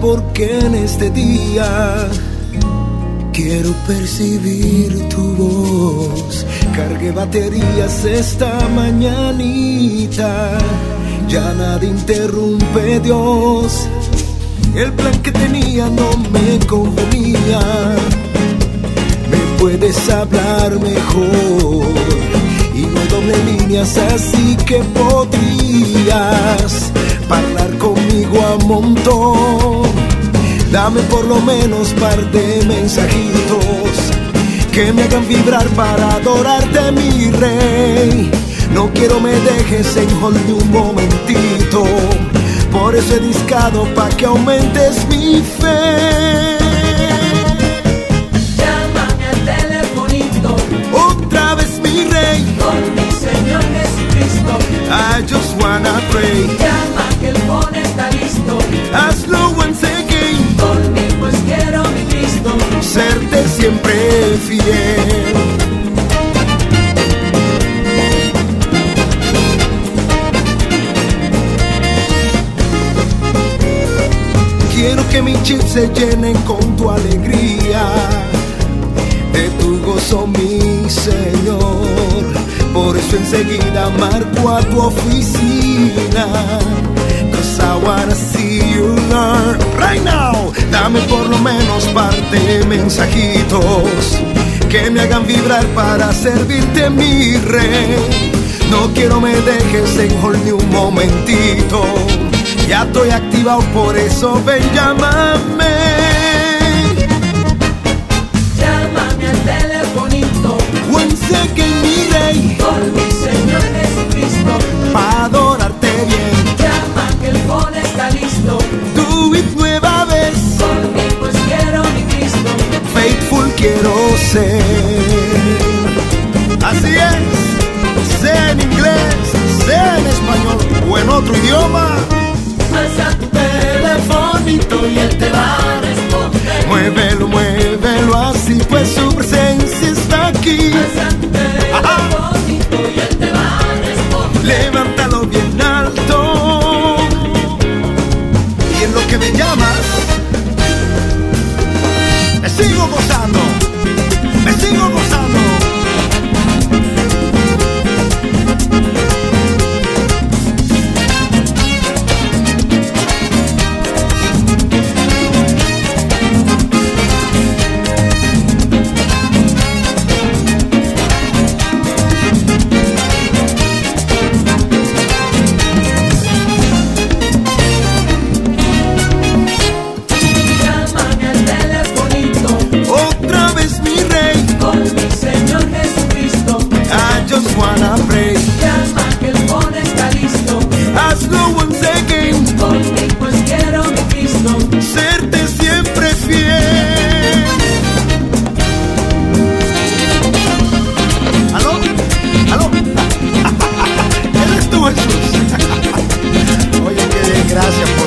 porque en este día quiero percibir tu voz. Cargué baterías esta mañanita, ya nada interrumpe Dios. El plan que tenía no me convenía. Me puedes hablar mejor y no doble líneas, así que podrías hablar conmigo a montón. Dame por lo menos par de mensajitos que me hagan vibrar para adorarte, mi rey. No quiero me dejes en hold un momentito. Por eso he discado pa' que aumentes mi fe. Quiero que mis chips se llenen con tu alegría, de tu gozo, mi Señor. Por eso enseguida marco a tu oficina. Cause I wanna see you learn right now. Dame por lo menos parte mensajitos que me hagan vibrar para servirte, mi rey. No quiero me dejes en hold ni un momentito. Ya estoy activado, por eso ven, llámame. Llámame al telefonito Once again, mi rey, con mi Señor Jesucristo. para adorarte bien. Llama que el phone está listo. Do it nueva vez, Con mí pues quiero mi Cristo. faithful quiero ser. Así es, sea en inglés, sea en español o en otro idioma. Muévelo, muévelo así, pues su presencia está aquí. Levántalo bien alto. Y en lo que me llamas, me sigo gozando, gracias